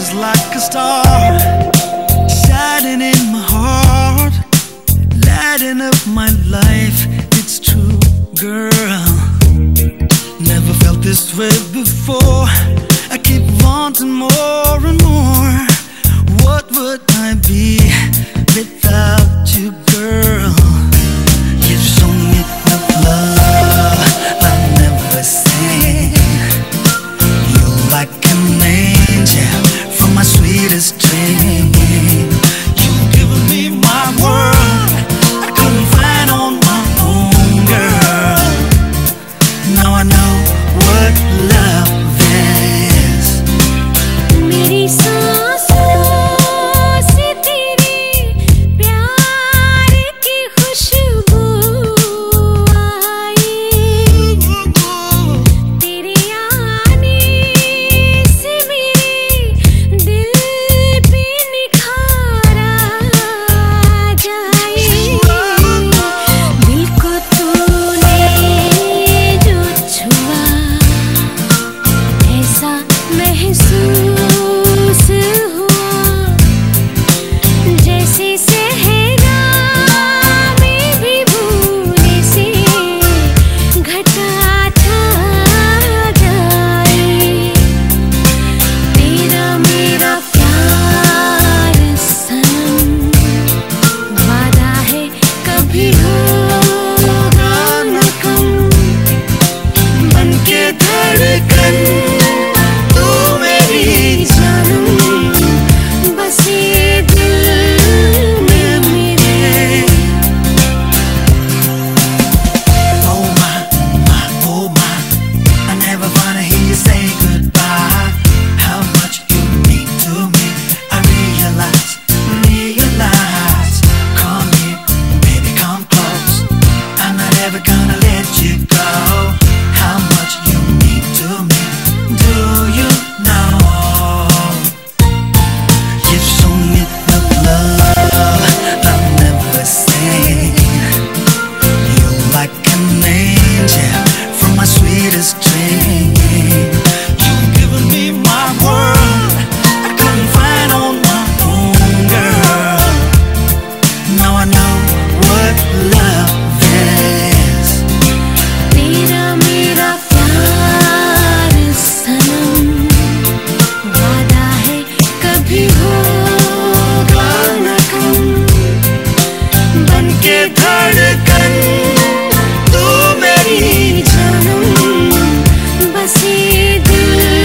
star shining in my heart, lighting up my life. It's true, girl. see see through